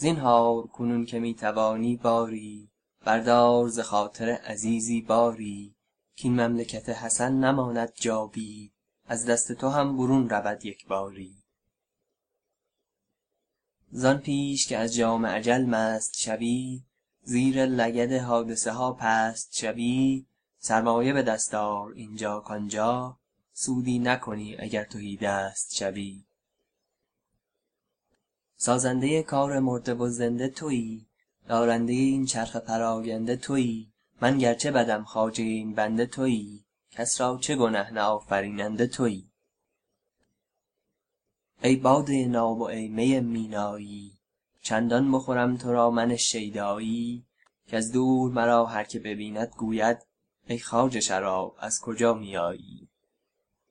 زینهار کنون که می توانی باری بردار ز خاطر عزیزی باری. کاین مملکت حسن نماند جاوید از دست تو هم برون رود یک باری. زان پیش که از جام اجل مست شوی زیر لگد حادثه ها پست شوی. سرمایه به دست اینجا کآنجا سودی نکنی اگر تهیدست شوی. سازنده کار مرده و زنده تویی. دارنده این چرخ پراگنده تویی. من گرچه بدم خواجه این بنده تویی. کس را چه گنه نه تویی. ای باده ناب و ای می مینایی چندان بخورم تو را من شیدایی. کز دور مرا هر که ببیند گوید ای خواجه شراب از کجا می آیی